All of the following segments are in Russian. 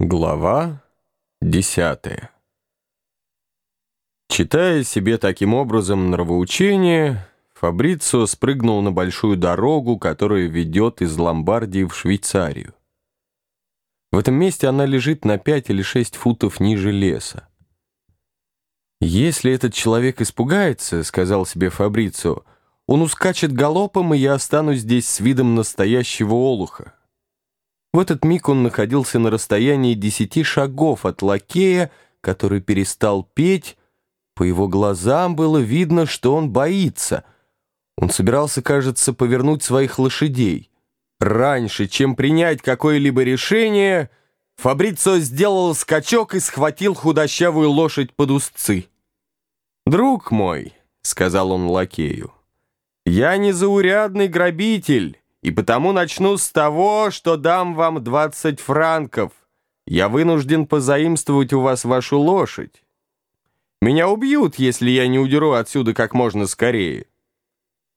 Глава десятая Читая себе таким образом нравоучение, Фабрицио спрыгнул на большую дорогу, которая ведет из Ломбардии в Швейцарию. В этом месте она лежит на пять или шесть футов ниже леса. «Если этот человек испугается, — сказал себе Фабрицио, — он ускачет галопом, и я останусь здесь с видом настоящего олуха». В этот миг он находился на расстоянии десяти шагов от лакея, который перестал петь. По его глазам было видно, что он боится. Он собирался, кажется, повернуть своих лошадей. Раньше, чем принять какое-либо решение, Фабрицо сделал скачок и схватил худощавую лошадь под узцы. «Друг мой», — сказал он лакею, — «я не заурядный грабитель» и потому начну с того, что дам вам 20 франков. Я вынужден позаимствовать у вас вашу лошадь. Меня убьют, если я не удеру отсюда как можно скорее.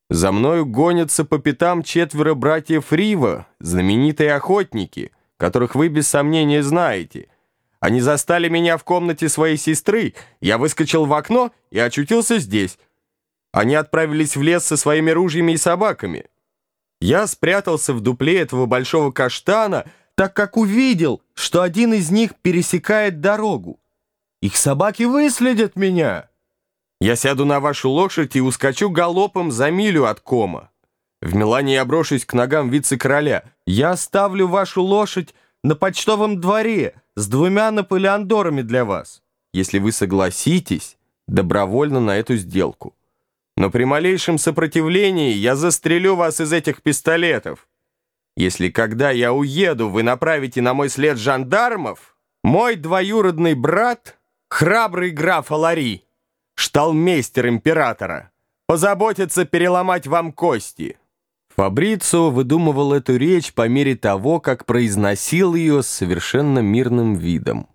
За мною гонятся по пятам четверо братьев Рива, знаменитые охотники, которых вы без сомнения знаете. Они застали меня в комнате своей сестры, я выскочил в окно и очутился здесь. Они отправились в лес со своими ружьями и собаками. Я спрятался в дупле этого большого каштана, так как увидел, что один из них пересекает дорогу. Их собаки выследят меня. Я сяду на вашу лошадь и ускочу галопом за милю от кома. В Милане я брошусь к ногам вице-короля. Я оставлю вашу лошадь на почтовом дворе с двумя наполеондорами для вас, если вы согласитесь добровольно на эту сделку. Но при малейшем сопротивлении я застрелю вас из этих пистолетов. Если когда я уеду, вы направите на мой след жандармов, мой двоюродный брат, храбрый граф Алари, шталмейстер императора, позаботится переломать вам кости». Фабрицио выдумывал эту речь по мере того, как произносил ее с совершенно мирным видом.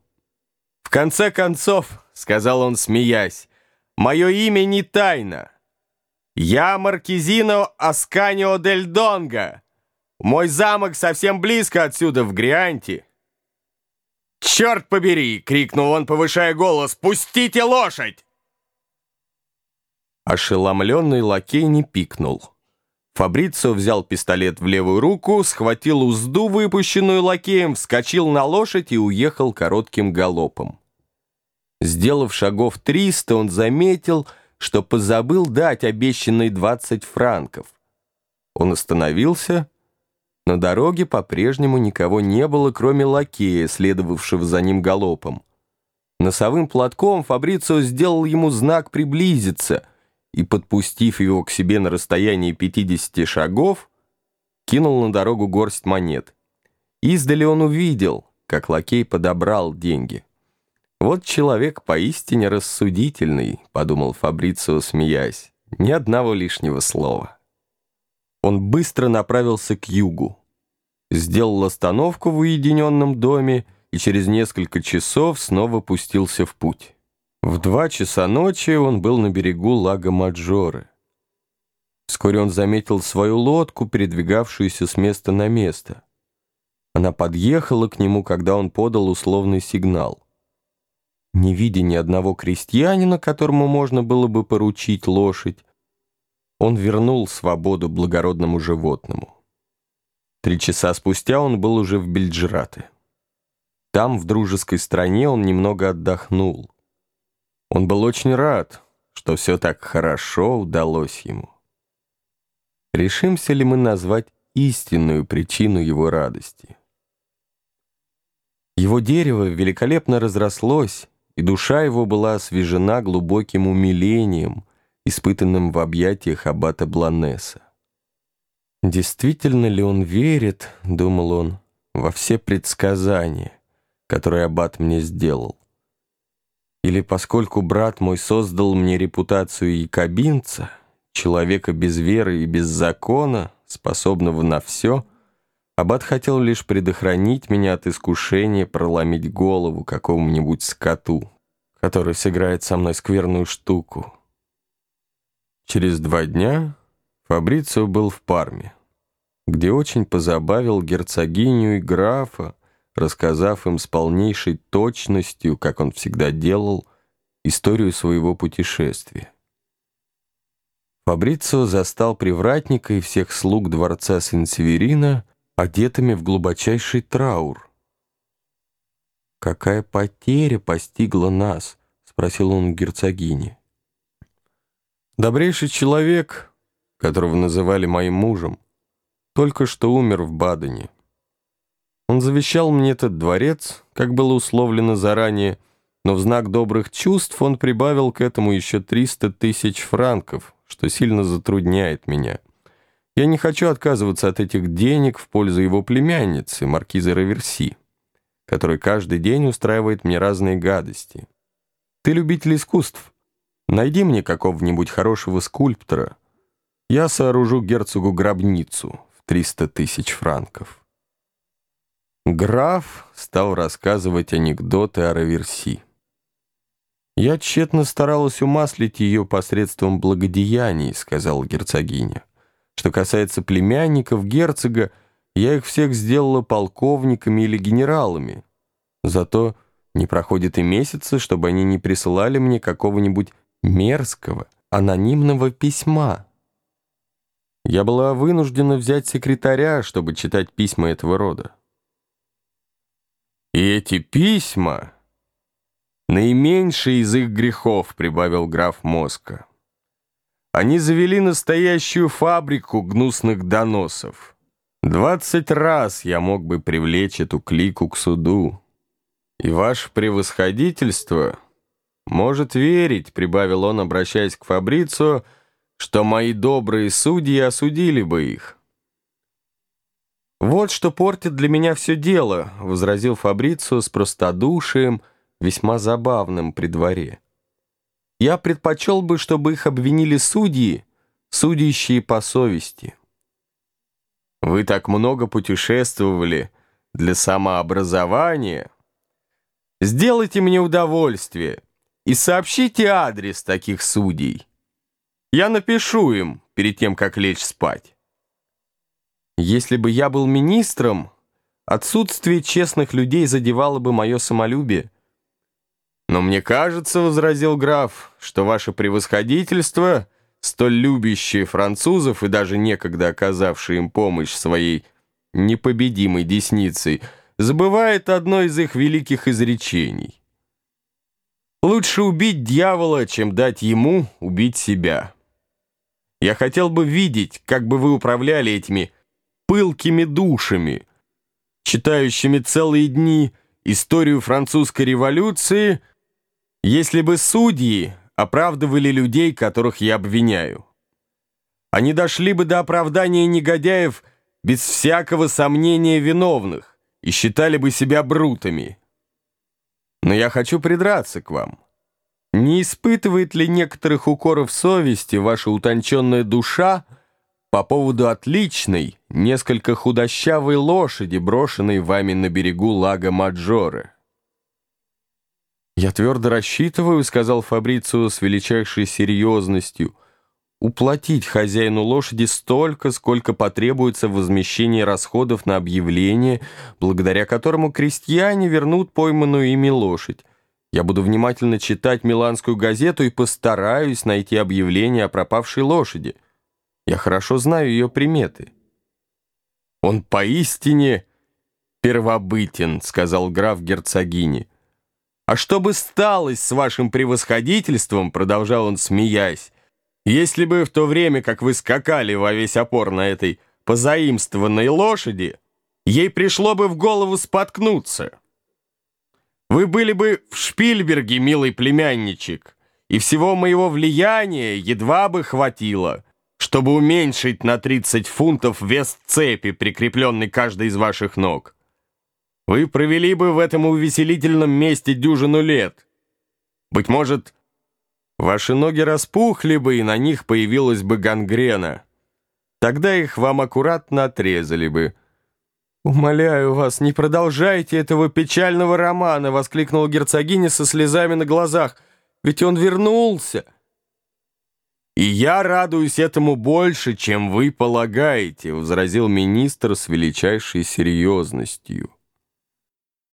«В конце концов», — сказал он, смеясь, — «мое имя не тайна». «Я Маркизино Асканио дель Донго. Мой замок совсем близко отсюда, в Грианте». «Черт побери!» — крикнул он, повышая голос. «Пустите лошадь!» Ошеломленный лакей не пикнул. Фабрицио взял пистолет в левую руку, схватил узду, выпущенную лакеем, вскочил на лошадь и уехал коротким галопом. Сделав шагов триста, он заметил, что позабыл дать обещанные 20 франков. Он остановился. На дороге по-прежнему никого не было, кроме лакея, следовавшего за ним галопом. Носовым платком Фабрицио сделал ему знак приблизиться и, подпустив его к себе на расстоянии 50 шагов, кинул на дорогу горсть монет. Издали он увидел, как лакей подобрал деньги. «Вот человек поистине рассудительный», — подумал Фабрицио, смеясь. «Ни одного лишнего слова». Он быстро направился к югу. Сделал остановку в уединенном доме и через несколько часов снова пустился в путь. В два часа ночи он был на берегу лага Маджоры. Вскоре он заметил свою лодку, передвигавшуюся с места на место. Она подъехала к нему, когда он подал условный сигнал. Не видя ни одного крестьянина, которому можно было бы поручить лошадь, он вернул свободу благородному животному. Три часа спустя он был уже в Бельджирате. Там, в дружеской стране, он немного отдохнул. Он был очень рад, что все так хорошо удалось ему. Решимся ли мы назвать истинную причину его радости? Его дерево великолепно разрослось, и душа его была освежена глубоким умилением, испытанным в объятиях аббата Бланеса. «Действительно ли он верит, — думал он, — во все предсказания, которые аббат мне сделал? Или поскольку брат мой создал мне репутацию якобинца, человека без веры и без закона, способного на все, аббат хотел лишь предохранить меня от искушения проломить голову какому-нибудь скоту, который сыграет со мной скверную штуку. Через два дня Фабрицио был в Парме, где очень позабавил герцогиню и графа, рассказав им с полнейшей точностью, как он всегда делал, историю своего путешествия. Фабрицио застал привратника и всех слуг дворца Сен-Северина одетыми в глубочайший траур. «Какая потеря постигла нас?» — спросил он герцогини. «Добрейший человек, которого называли моим мужем, только что умер в Бадене. Он завещал мне этот дворец, как было условлено заранее, но в знак добрых чувств он прибавил к этому еще 300 тысяч франков, что сильно затрудняет меня. Я не хочу отказываться от этих денег в пользу его племянницы, маркизы Раверси, которая каждый день устраивает мне разные гадости. Ты любитель искусств. Найди мне какого-нибудь хорошего скульптора. Я сооружу герцогу гробницу в 300 тысяч франков. Граф стал рассказывать анекдоты о Раверси. «Я тщетно старалась умаслить ее посредством благодеяний», — сказала герцогиня. «Что касается племянников герцога, я их всех сделала полковниками или генералами. Зато не проходит и месяца, чтобы они не присылали мне какого-нибудь мерзкого, анонимного письма. Я была вынуждена взять секретаря, чтобы читать письма этого рода. И эти письма Наименьший из их грехов, прибавил граф Моска. Они завели настоящую фабрику гнусных доносов. Двадцать раз я мог бы привлечь эту клику к суду. И ваше превосходительство может верить, прибавил он, обращаясь к Фабрицу, что мои добрые судьи осудили бы их. «Вот что портит для меня все дело», — возразил Фабрицио с простодушием, — весьма забавным при дворе. Я предпочел бы, чтобы их обвинили судьи, судящие по совести. Вы так много путешествовали для самообразования. Сделайте мне удовольствие и сообщите адрес таких судей. Я напишу им перед тем, как лечь спать. Если бы я был министром, отсутствие честных людей задевало бы мое самолюбие. «Но мне кажется, — возразил граф, — что ваше превосходительство, столь любящие французов и даже некогда оказавшие им помощь своей непобедимой десницей, забывает одно из их великих изречений. Лучше убить дьявола, чем дать ему убить себя. Я хотел бы видеть, как бы вы управляли этими пылкими душами, читающими целые дни историю французской революции — если бы судьи оправдывали людей, которых я обвиняю, они дошли бы до оправдания негодяев без всякого сомнения виновных и считали бы себя брутами. Но я хочу придраться к вам. Не испытывает ли некоторых укоров совести ваша утонченная душа по поводу отличной, несколько худощавой лошади, брошенной вами на берегу лага Маджоре? «Я твердо рассчитываю», — сказал Фабрицио с величайшей серьезностью, «уплатить хозяину лошади столько, сколько потребуется в возмещении расходов на объявление, благодаря которому крестьяне вернут пойманную ими лошадь. Я буду внимательно читать миланскую газету и постараюсь найти объявление о пропавшей лошади. Я хорошо знаю ее приметы». «Он поистине первобытен», — сказал граф герцогини. «А что бы сталось с вашим превосходительством?» Продолжал он, смеясь. «Если бы в то время, как вы скакали во весь опор на этой позаимствованной лошади, ей пришло бы в голову споткнуться. Вы были бы в Шпильберге, милый племянничек, и всего моего влияния едва бы хватило, чтобы уменьшить на 30 фунтов вес цепи, прикрепленной каждой из ваших ног. Вы провели бы в этом увеселительном месте дюжину лет. Быть может, ваши ноги распухли бы, и на них появилась бы гангрена. Тогда их вам аккуратно отрезали бы. «Умоляю вас, не продолжайте этого печального романа!» — воскликнула герцогиня со слезами на глазах. «Ведь он вернулся!» «И я радуюсь этому больше, чем вы полагаете», — возразил министр с величайшей серьезностью.